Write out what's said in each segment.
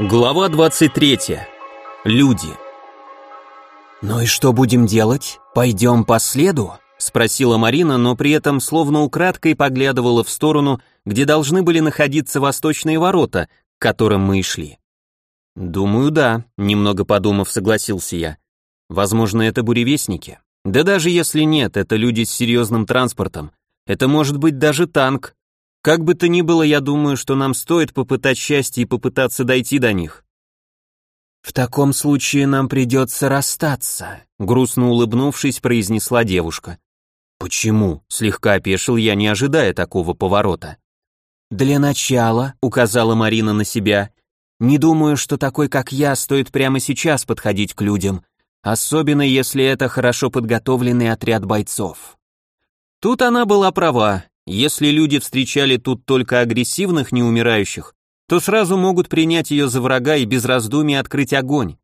Глава 23. Люди. «Ну и что будем делать? Пойдем по следу?» — спросила Марина, но при этом словно украдкой поглядывала в сторону, где должны были находиться восточные ворота, к которым мы и шли. «Думаю, да», — немного подумав, согласился я. «Возможно, это буревестники. Да даже если нет, это люди с серьезным транспортом. Это может быть даже танк, как бы то ни было, я думаю, что нам стоит попытать счастье и попытаться дойти до них. В таком случае нам придется расстаться, грустно улыбнувшись, произнесла девушка. Почему? Слегка опешил я, не ожидая такого поворота. Для начала, указала Марина на себя, не думаю, что такой, как я, стоит прямо сейчас подходить к людям, особенно если это хорошо подготовленный отряд бойцов. Тут она была права, если люди встречали тут только агрессивных неумирающих, то сразу могут принять ее за врага и без раздумий открыть огонь.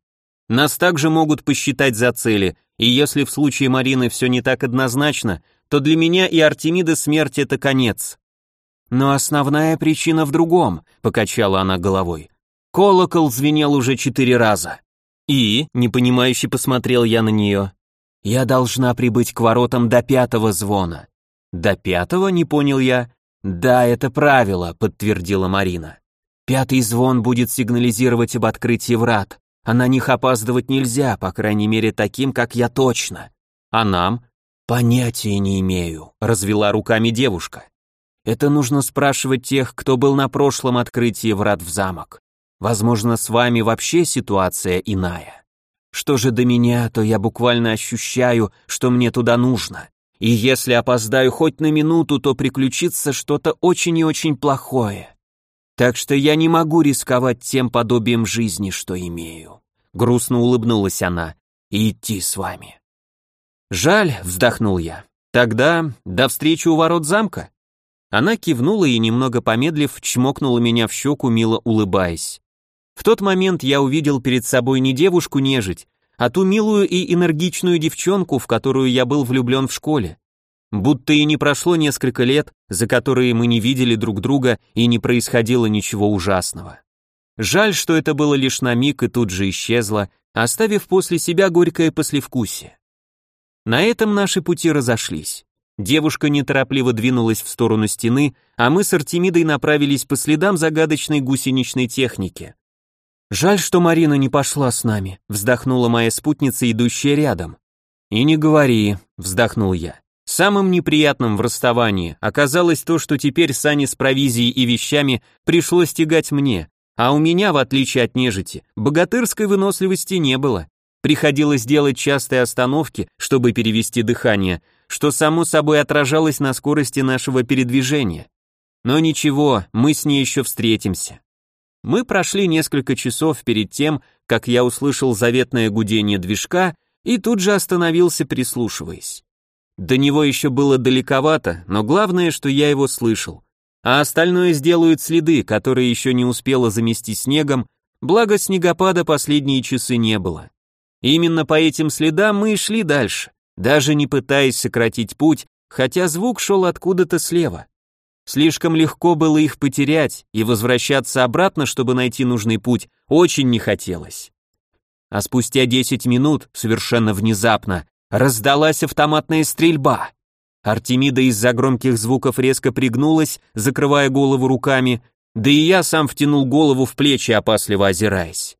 Нас также могут посчитать за цели, и если в случае Марины все не так однозначно, то для меня и Артемида смерть это конец. Но основная причина в другом, покачала она головой. Колокол звенел уже четыре раза. И, непонимающе посмотрел я на нее, я должна прибыть к воротам до пятого звона. До пятого, не понял я. Да, это правило, подтвердила Марина. Пятый звон будет сигнализировать об открытии врат, а на них опаздывать нельзя, по крайней мере таким, как я точно. А нам? Понятия не имею, развела руками девушка. Это нужно спрашивать тех, кто был на прошлом открытии врат в замок. Возможно, с вами вообще ситуация иная. Что же до меня, то я буквально ощущаю, что мне туда нужно. И если опоздаю хоть на минуту, то приключится что-то очень и очень плохое. Так что я не могу рисковать тем подобием жизни, что имею. Грустно улыбнулась она. И идти с вами. Жаль, вздохнул я. Тогда до встречи у ворот замка. Она кивнула и, немного помедлив, чмокнула меня в щеку, мило улыбаясь. В тот момент я увидел перед собой не девушку-нежить, а ту милую и энергичную девчонку, в которую я был влюблен в школе. Будто и не прошло несколько лет, за которые мы не видели друг друга и не происходило ничего ужасного. Жаль, что это было лишь на миг и тут же исчезло, оставив после себя горькое послевкусие. На этом наши пути разошлись. Девушка неторопливо двинулась в сторону стены, а мы с Артемидой направились по следам загадочной гусеничной техники. «Жаль, что Марина не пошла с нами», — вздохнула моя спутница, идущая рядом. «И не говори», — вздохнул я. Самым неприятным в расставании оказалось то, что теперь сани с провизией и вещами пришлось тягать мне, а у меня, в отличие от нежити, богатырской выносливости не было. Приходилось делать частые остановки, чтобы перевести дыхание, что само собой отражалось на скорости нашего передвижения. Но ничего, мы с ней еще встретимся. Мы прошли несколько часов перед тем, как я услышал заветное гудение движка и тут же остановился, прислушиваясь. До него еще было далековато, но главное, что я его слышал. А остальное сделают следы, которые еще не успело замести снегом, благо снегопада последние часы не было. Именно по этим следам мы и шли дальше, даже не пытаясь сократить путь, хотя звук шел откуда-то слева. Слишком легко было их потерять, и возвращаться обратно, чтобы найти нужный путь, очень не хотелось. А спустя 10 минут, совершенно внезапно, раздалась автоматная стрельба. Артемида из-за громких звуков резко пригнулась, закрывая голову руками, да и я сам втянул голову в плечи, опасливо озираясь.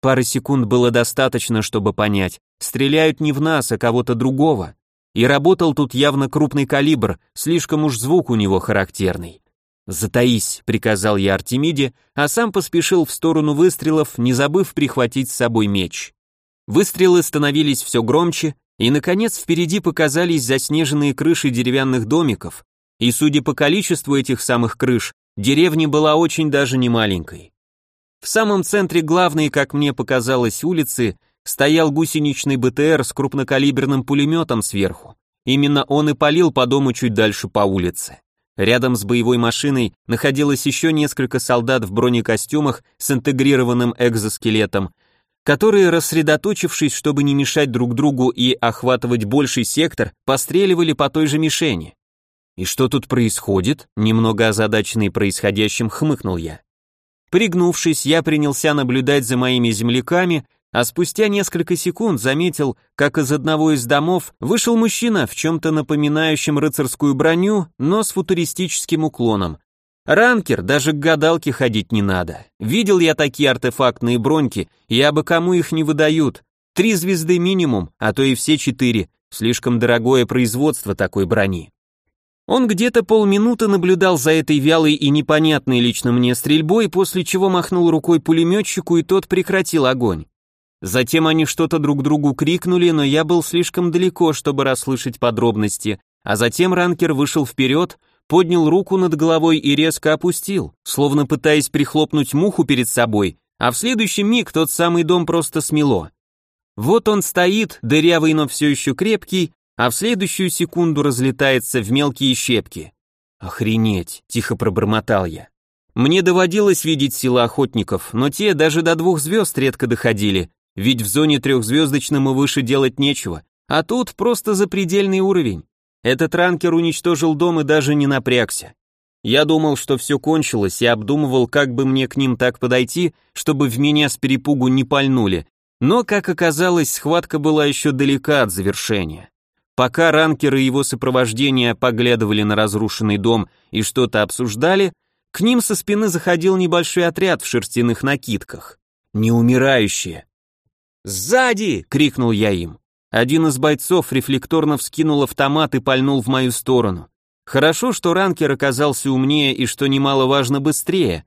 Пары секунд было достаточно, чтобы понять, стреляют не в нас, а кого-то другого. И работал тут явно крупный калибр, слишком уж звук у него характерный. «Затаись», — приказал я Артемиде, а сам поспешил в сторону выстрелов, не забыв прихватить с собой меч. Выстрелы становились все громче, и, наконец, впереди показались заснеженные крыши деревянных домиков, и, судя по количеству этих самых крыш, деревня была очень даже не маленькой. В самом центре главной, как мне показалось, улицы стоял гусеничный БТР с крупнокалиберным пулеметом сверху. Именно он и палил по дому чуть дальше по улице. Рядом с боевой машиной находилось еще несколько солдат в бронекостюмах с интегрированным экзоскелетом, которые, рассредоточившись, чтобы не мешать друг другу и охватывать больший сектор, постреливали по той же мишени. «И что тут происходит?» Немного озадаченный происходящим хмыкнул я. Пригнувшись, я принялся наблюдать за моими земляками, а спустя несколько секунд заметил, как из одного из домов вышел мужчина в чем-то напоминающем рыцарскую броню, но с футуристическим уклоном. Ранкер, даже к гадалке ходить не надо. Видел я такие артефактные броньки, я бы кому их не выдают. Три звезды минимум, а то и все четыре. Слишком дорогое производство такой брони. Он где-то полминуты наблюдал за этой вялой и непонятной лично мне стрельбой, после чего махнул рукой пулеметчику, и тот прекратил огонь. Затем они что-то друг другу крикнули, но я был слишком далеко, чтобы расслышать подробности, а затем ранкер вышел вперед, поднял руку над головой и резко опустил, словно пытаясь прихлопнуть муху перед собой, а в следующий миг тот самый дом просто смело. Вот он стоит, дырявый, но все еще крепкий, а в следующую секунду разлетается в мелкие щепки. «Охренеть!» — тихо пробормотал я. Мне доводилось видеть силы охотников, но те даже до двух звезд редко доходили, ведь в зоне трехзвездочном и выше делать нечего, а тут просто запредельный уровень. Этот ранкер уничтожил дом и даже не напрягся. Я думал, что все кончилось и обдумывал, как бы мне к ним так подойти, чтобы в меня с перепугу не пальнули, но, как оказалось, схватка была еще далека от завершения. Пока ранкеры и его сопровождение поглядывали на разрушенный дом и что-то обсуждали, к ним со спины заходил небольшой отряд в шерстяных накидках. Неумирающие, «Сзади!» — крикнул я им. Один из бойцов рефлекторно вскинул автомат и пальнул в мою сторону. Хорошо, что ранкер оказался умнее и, что немаловажно, быстрее.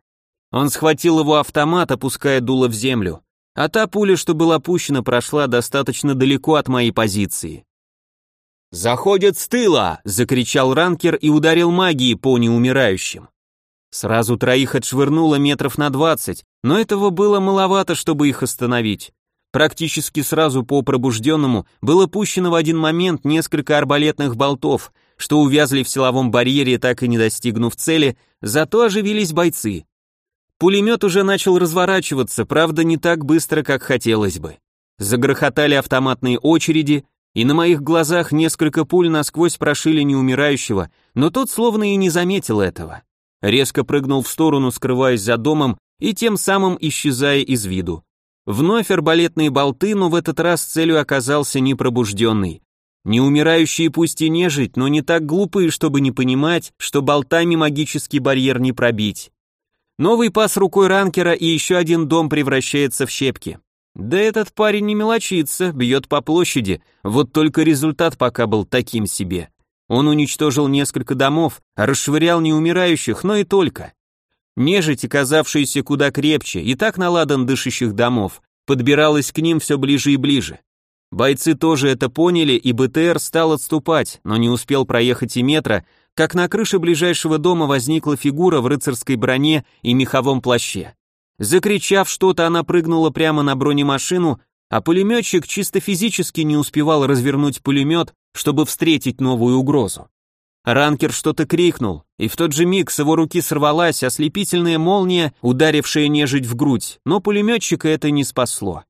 Он схватил его автомат, опуская дуло в землю, а та пуля, что была пущена, прошла достаточно далеко от моей позиции. «Заходят с тыла!» — закричал ранкер и ударил магией по неумирающим. Сразу троих отшвырнуло метров на двадцать, но этого было маловато, чтобы их остановить. Практически сразу по пробужденному было пущено в один момент несколько арбалетных болтов, что увязли в силовом барьере, так и не достигнув цели, зато оживились бойцы. Пулемет уже начал разворачиваться, правда не так быстро, как хотелось бы. Загрохотали автоматные очереди, и на моих глазах несколько пуль насквозь прошили неумирающего, но тот словно и не заметил этого. Резко прыгнул в сторону, скрываясь за домом и тем самым исчезая из виду. Вновь арбалетные болты, но в этот раз целью оказался непробужденный. Неумирающие пусть и нежить, но не так глупые, чтобы не понимать, что болтами магический барьер не пробить. Новый пас рукой ранкера и еще один дом превращается в щепки. Да этот парень не мелочится, бьет по площади, вот только результат пока был таким себе. Он уничтожил несколько домов, расшвырял неумирающих, но и только. Нежить, оказавшаяся куда крепче, и так наладан дышащих домов, подбиралась к ним все ближе и ближе. Бойцы тоже это поняли, и БТР стал отступать, но не успел проехать и метра, как на крыше ближайшего дома возникла фигура в рыцарской броне и меховом плаще. Закричав что-то, она прыгнула прямо на бронемашину, а пулеметчик чисто физически не успевал развернуть пулемет, чтобы встретить новую угрозу. Ранкер что-то крикнул, и в тот же миг с его руки сорвалась ослепительная молния, ударившая нежить в грудь, но пулеметчика это не спасло.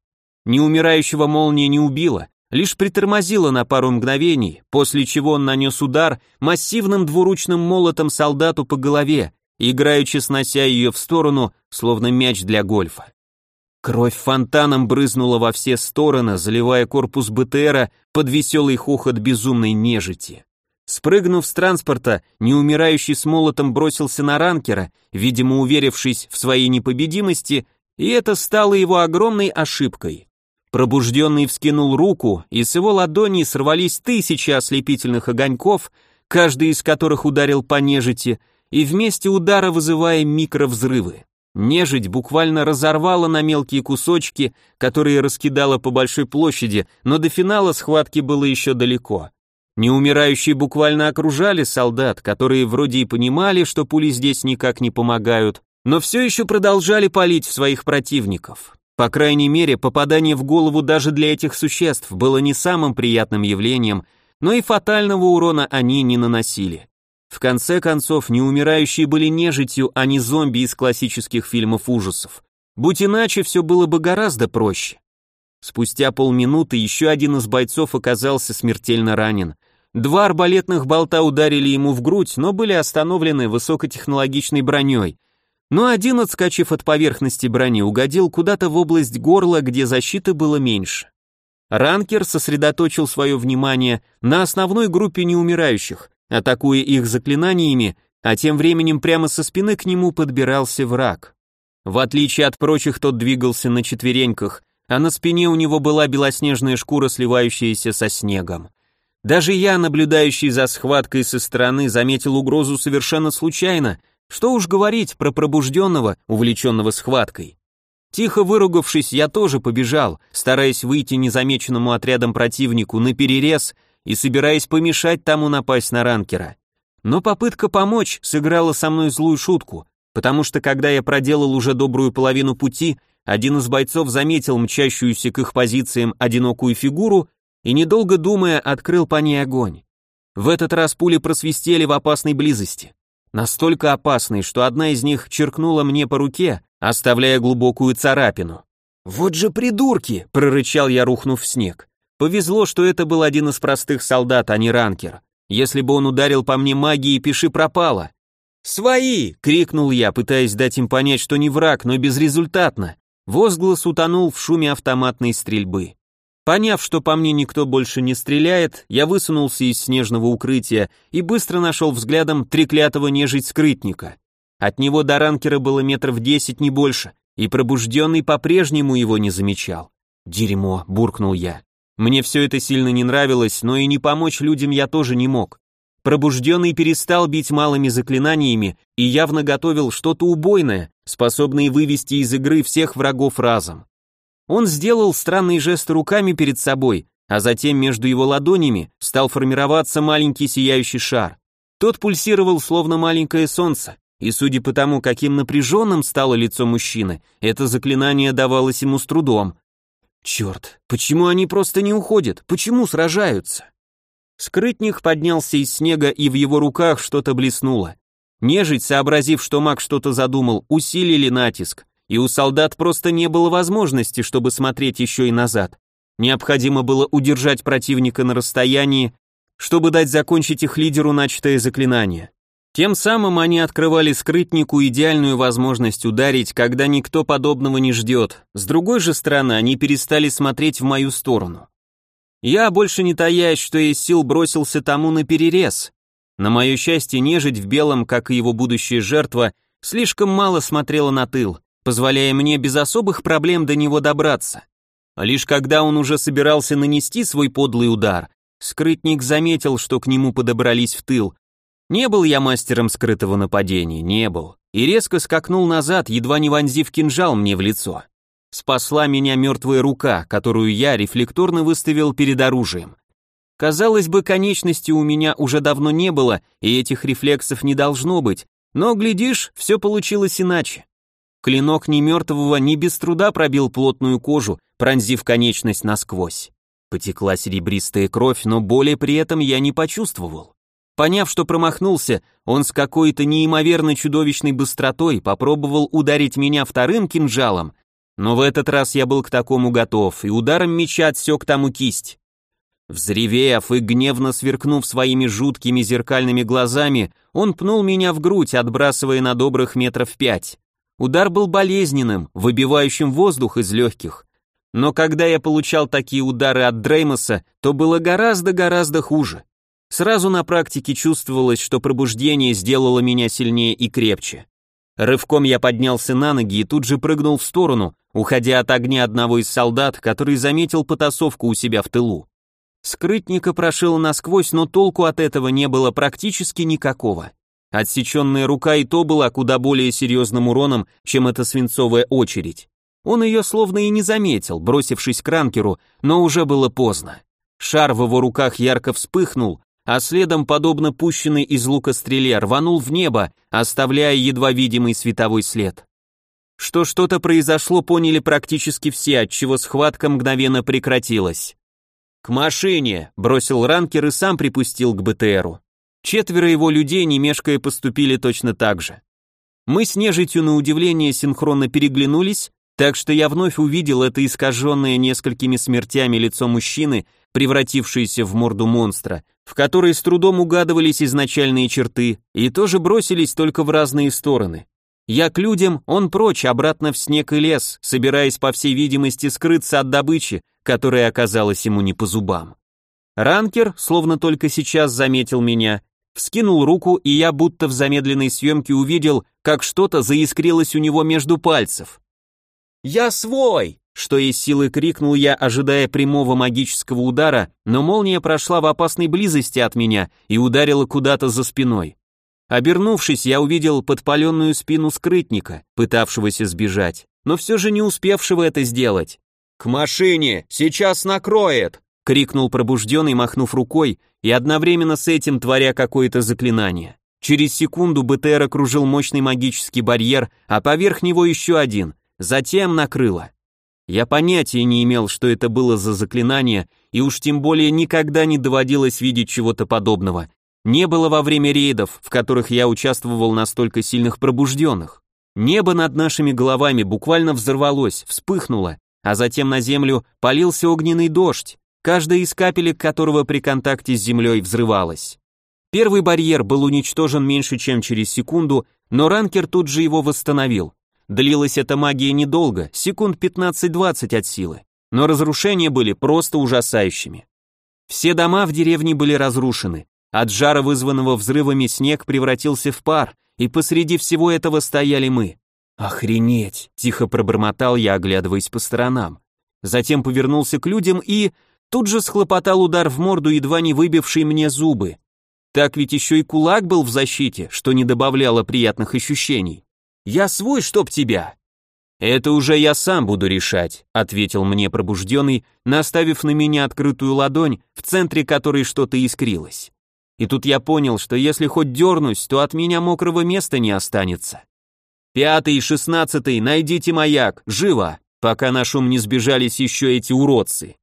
Неумирающего молния не убила, лишь притормозила на пару мгновений, после чего он нанес удар массивным двуручным молотом солдату по голове, играючи снося ее в сторону, словно мяч для гольфа. Кровь фонтаном брызнула во все стороны, заливая корпус БТРа под веселый хохот безумной нежити. Спрыгнув с транспорта, неумирающий с молотом бросился на ранкера, видимо уверившись в своей непобедимости, и это стало его огромной ошибкой. Пробужденный вскинул руку, и с его ладони сорвались тысячи ослепительных огоньков, каждый из которых ударил по нежити, и вместе удара вызывая микровзрывы. Нежить буквально разорвала на мелкие кусочки, которые раскидала по большой площади, но до финала схватки было еще далеко. Неумирающие буквально окружали солдат, которые вроде и понимали, что пули здесь никак не помогают, но все еще продолжали палить в своих противников. По крайней мере, попадание в голову даже для этих существ было не самым приятным явлением, но и фатального урона они не наносили. В конце концов, неумирающие были нежитью, а не зомби из классических фильмов ужасов. Будь иначе, все было бы гораздо проще. Спустя полминуты еще один из бойцов оказался смертельно ранен. Два арбалетных болта ударили ему в грудь, но были остановлены высокотехнологичной броней. Но один, отскочив от поверхности брони, угодил куда-то в область горла, где защиты было меньше. Ранкер сосредоточил свое внимание на основной группе неумирающих, атакуя их заклинаниями, а тем временем прямо со спины к нему подбирался враг. В отличие от прочих, тот двигался на четвереньках, а на спине у него была белоснежная шкура, сливающаяся со снегом. Даже я, наблюдающий за схваткой со стороны, заметил угрозу совершенно случайно, что уж говорить про пробужденного, увлеченного схваткой. Тихо выругавшись, я тоже побежал, стараясь выйти незамеченному отрядом противнику на перерез и собираясь помешать тому напасть на ранкера. Но попытка помочь сыграла со мной злую шутку, потому что когда я проделал уже добрую половину пути, один из бойцов заметил мчащуюся к их позициям одинокую фигуру и, недолго думая, открыл по ней огонь. В этот раз пули просвистели в опасной близости. Настолько опасной, что одна из них черкнула мне по руке, оставляя глубокую царапину. «Вот же придурки!» — прорычал я, рухнув в снег. Повезло, что это был один из простых солдат, а не ранкер. Если бы он ударил по мне магией, пиши пропало. «Свои!» — крикнул я, пытаясь дать им понять, что не враг, но безрезультатно. Возглас утонул в шуме автоматной стрельбы. Поняв, что по мне никто больше не стреляет, я высунулся из снежного укрытия и быстро нашел взглядом треклятого нежить скрытника. От него до ранкера было метров десять, не больше, и пробужденный по-прежнему его не замечал. «Дерьмо», — буркнул я. Мне все это сильно не нравилось, но и не помочь людям я тоже не мог. Пробужденный перестал бить малыми заклинаниями и явно готовил что-то убойное, способное вывести из игры всех врагов разом. Он сделал странный жест руками перед собой, а затем между его ладонями стал формироваться маленький сияющий шар. Тот пульсировал словно маленькое солнце, и судя по тому, каким напряженным стало лицо мужчины, это заклинание давалось ему с трудом. Черт, почему они просто не уходят? Почему сражаются? Скрытник поднялся из снега, и в его руках что-то блеснуло. Нежить, сообразив, что маг что-то задумал, усилили натиск, и у солдат просто не было возможности, чтобы смотреть еще и назад. Необходимо было удержать противника на расстоянии, чтобы дать закончить их лидеру начатое заклинание. Тем самым они открывали скрытнику идеальную возможность ударить, когда никто подобного не ждет. С другой же стороны, они перестали смотреть в мою сторону. Я, больше не таясь, что из сил бросился тому на перерез. На мое счастье, нежить в белом, как и его будущая жертва, слишком мало смотрела на тыл, позволяя мне без особых проблем до него добраться. Лишь когда он уже собирался нанести свой подлый удар, скрытник заметил, что к нему подобрались в тыл. Не был я мастером скрытого нападения, не был, и резко скакнул назад, едва не вонзив кинжал мне в лицо спасла меня мертвая рука, которую я рефлекторно выставил перед оружием. Казалось бы, конечности у меня уже давно не было, и этих рефлексов не должно быть, но, глядишь, все получилось иначе. Клинок ни мертвого, ни без труда пробил плотную кожу, пронзив конечность насквозь. Потекла серебристая кровь, но боли при этом я не почувствовал. Поняв, что промахнулся, он с какой-то неимоверно чудовищной быстротой попробовал ударить меня вторым кинжалом, но в этот раз я был к такому готов, и ударом меча отсек тому кисть. Взревев и гневно сверкнув своими жуткими зеркальными глазами, он пнул меня в грудь, отбрасывая на добрых метров пять. Удар был болезненным, выбивающим воздух из легких. Но когда я получал такие удары от Дреймоса, то было гораздо-гораздо хуже. Сразу на практике чувствовалось, что пробуждение сделало меня сильнее и крепче. Рывком я поднялся на ноги и тут же прыгнул в сторону, уходя от огня одного из солдат, который заметил потасовку у себя в тылу. Скрытника прошил насквозь, но толку от этого не было практически никакого. Отсеченная рука и то была куда более серьезным уроном, чем эта свинцовая очередь. Он ее словно и не заметил, бросившись к ранкеру, но уже было поздно. Шар в его руках ярко вспыхнул, а следом, подобно пущенной из лука стреле, рванул в небо, оставляя едва видимый световой след. Что что-то произошло, поняли практически все, отчего схватка мгновенно прекратилась. «К машине!» — бросил ранкер и сам припустил к БТРу. Четверо его людей, не мешкая, поступили точно так же. Мы с нежитью на удивление синхронно переглянулись, так что я вновь увидел это искаженное несколькими смертями лицо мужчины, превратившиеся в морду монстра, в которой с трудом угадывались изначальные черты, и тоже бросились только в разные стороны. Я к людям, он прочь, обратно в снег и лес, собираясь, по всей видимости, скрыться от добычи, которая оказалась ему не по зубам. Ранкер, словно только сейчас заметил меня, вскинул руку, и я будто в замедленной съемке увидел, как что-то заискрилось у него между пальцев. «Я свой!» Что из силы крикнул я, ожидая прямого магического удара, но молния прошла в опасной близости от меня и ударила куда-то за спиной. Обернувшись, я увидел подпаленную спину скрытника, пытавшегося сбежать, но все же не успевшего это сделать. «К машине! Сейчас накроет!» — крикнул пробужденный, махнув рукой, и одновременно с этим творя какое-то заклинание. Через секунду БТР окружил мощный магический барьер, а поверх него еще один, затем накрыло. Я понятия не имел, что это было за заклинание, и уж тем более никогда не доводилось видеть чего-то подобного. Не было во время рейдов, в которых я участвовал настолько сильных пробужденных. Небо над нашими головами буквально взорвалось, вспыхнуло, а затем на землю полился огненный дождь, каждая из капелек которого при контакте с землей взрывалась. Первый барьер был уничтожен меньше, чем через секунду, но ранкер тут же его восстановил. Длилась эта магия недолго, секунд 15-20 от силы, но разрушения были просто ужасающими. Все дома в деревне были разрушены, от жара, вызванного взрывами, снег превратился в пар, и посреди всего этого стояли мы. «Охренеть!» — тихо пробормотал я, оглядываясь по сторонам. Затем повернулся к людям и... Тут же схлопотал удар в морду, едва не выбивший мне зубы. Так ведь еще и кулак был в защите, что не добавляло приятных ощущений. Я свой, чтоб тебя!» «Это уже я сам буду решать», — ответил мне пробужденный, наставив на меня открытую ладонь, в центре которой что-то искрилось. И тут я понял, что если хоть дернусь, то от меня мокрого места не останется. «Пятый шестнадцатый, найдите маяк, живо!» пока на шум не сбежались еще эти уродцы.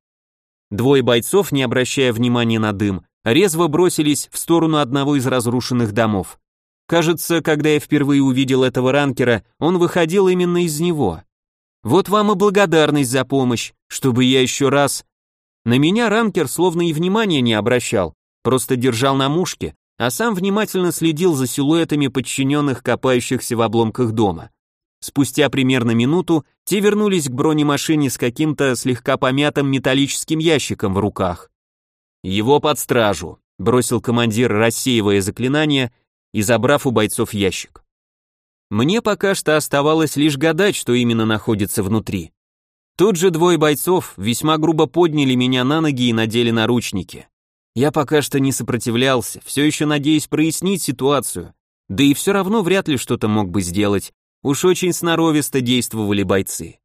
Двое бойцов, не обращая внимания на дым, резво бросились в сторону одного из разрушенных домов. Кажется, когда я впервые увидел этого ранкера, он выходил именно из него. Вот вам и благодарность за помощь, чтобы я еще раз... На меня ранкер словно и внимания не обращал, просто держал на мушке, а сам внимательно следил за силуэтами подчиненных, копающихся в обломках дома. Спустя примерно минуту те вернулись к бронемашине с каким-то слегка помятым металлическим ящиком в руках. «Его под стражу», — бросил командир, рассеивая заклинание и забрав у бойцов ящик. Мне пока что оставалось лишь гадать, что именно находится внутри. Тут же двое бойцов весьма грубо подняли меня на ноги и надели наручники. Я пока что не сопротивлялся, все еще надеясь прояснить ситуацию, да и все равно вряд ли что-то мог бы сделать, уж очень сноровисто действовали бойцы.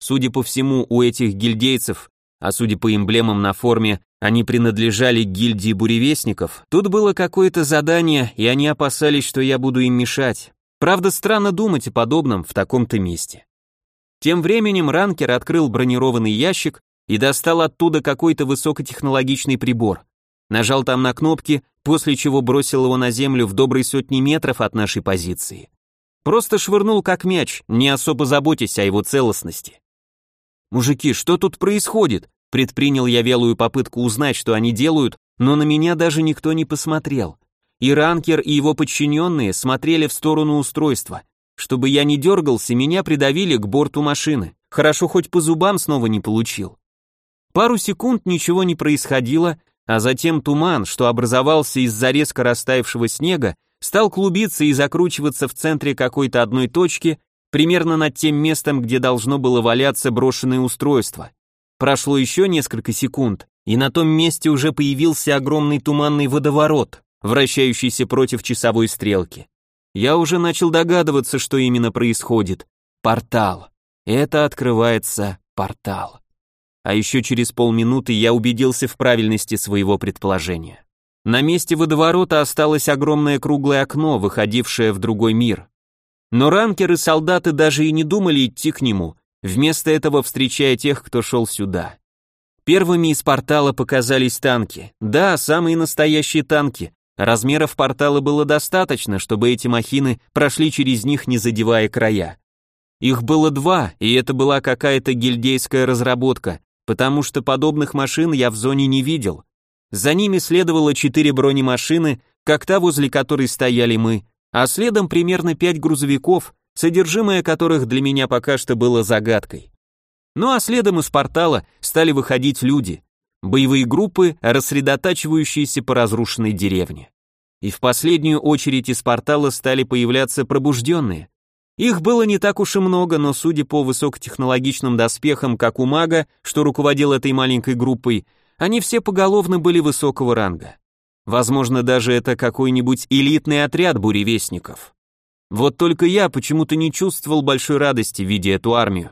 Судя по всему, у этих гильдейцев, а судя по эмблемам на форме, они принадлежали гильдии буревестников, тут было какое-то задание, и они опасались, что я буду им мешать. Правда, странно думать о подобном в таком-то месте. Тем временем ранкер открыл бронированный ящик и достал оттуда какой-то высокотехнологичный прибор. Нажал там на кнопки, после чего бросил его на землю в доброй сотни метров от нашей позиции. Просто швырнул как мяч, не особо заботясь о его целостности. «Мужики, что тут происходит?» Предпринял я велую попытку узнать, что они делают, но на меня даже никто не посмотрел. И ранкер, и его подчиненные смотрели в сторону устройства. Чтобы я не дергался, меня придавили к борту машины. Хорошо, хоть по зубам снова не получил. Пару секунд ничего не происходило, а затем туман, что образовался из-за резко растаявшего снега, стал клубиться и закручиваться в центре какой-то одной точки, примерно над тем местом, где должно было валяться брошенное устройство. Прошло еще несколько секунд, и на том месте уже появился огромный туманный водоворот, вращающийся против часовой стрелки. Я уже начал догадываться, что именно происходит. Портал. Это открывается портал. А еще через полминуты я убедился в правильности своего предположения. На месте водоворота осталось огромное круглое окно, выходившее в другой мир. Но ранкеры-солдаты даже и не думали идти к нему, вместо этого встречая тех, кто шел сюда. Первыми из портала показались танки. Да, самые настоящие танки. Размеров портала было достаточно, чтобы эти махины прошли через них, не задевая края. Их было два, и это была какая-то гильдейская разработка, потому что подобных машин я в зоне не видел. За ними следовало четыре бронемашины, как та, возле которой стояли мы, а следом примерно пять грузовиков, содержимое которых для меня пока что было загадкой. Ну а следом из портала стали выходить люди, боевые группы, рассредотачивающиеся по разрушенной деревне. И в последнюю очередь из портала стали появляться пробужденные. Их было не так уж и много, но судя по высокотехнологичным доспехам, как у мага, что руководил этой маленькой группой, они все поголовно были высокого ранга. Возможно, даже это какой-нибудь элитный отряд буревестников. Вот только я почему-то не чувствовал большой радости, видя эту армию.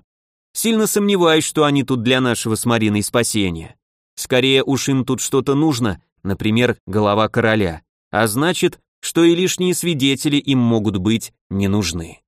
Сильно сомневаюсь, что они тут для нашего с Мариной спасения. Скорее уж им тут что-то нужно, например, голова короля. А значит, что и лишние свидетели им могут быть не нужны.